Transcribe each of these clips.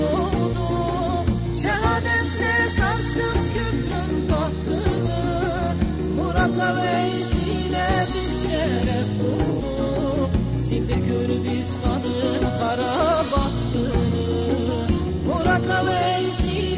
yolunu Şehadetle sarstım küfrün tahtını. Murat'a veysile bir şeref bulduk Sildi Kürdistan'ın kara bahtını. Murat'a veysile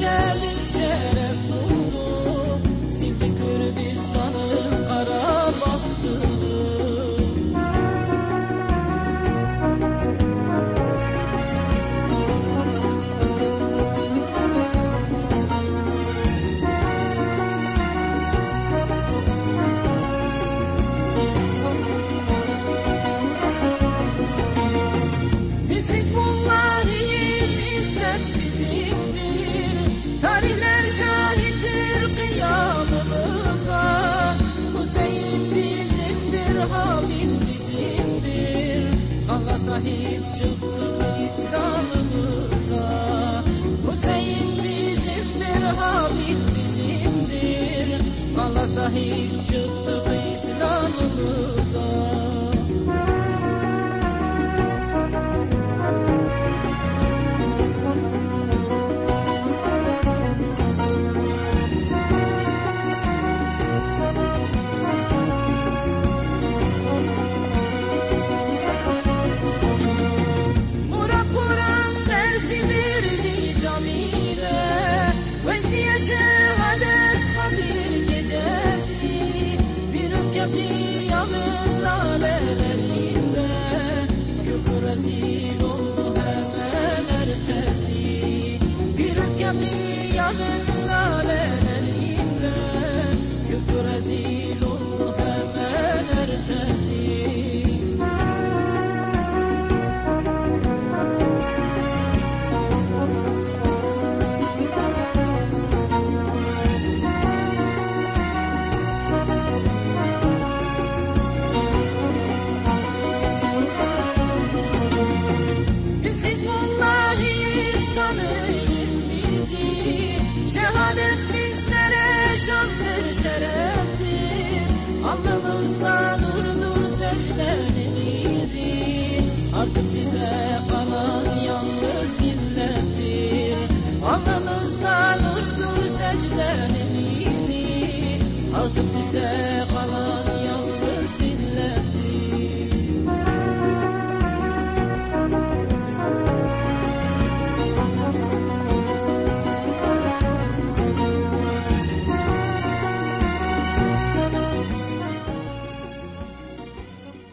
Sahip çıktık İslam'ımıza. Hüseyin bizimdir, Habil bizimdir. Kanla sahip çıktık İslam'ımıza. Murat dersi verdi camide Vesiye şehadet Kadir gecesi Bir ülke kıyamet lalelerinde Küfür rezil oldu candır şereftir Alnımızda nurdur seflerimizin Artık size kalan yalnız illettir Alnımızda nurdur secderimizin Artık size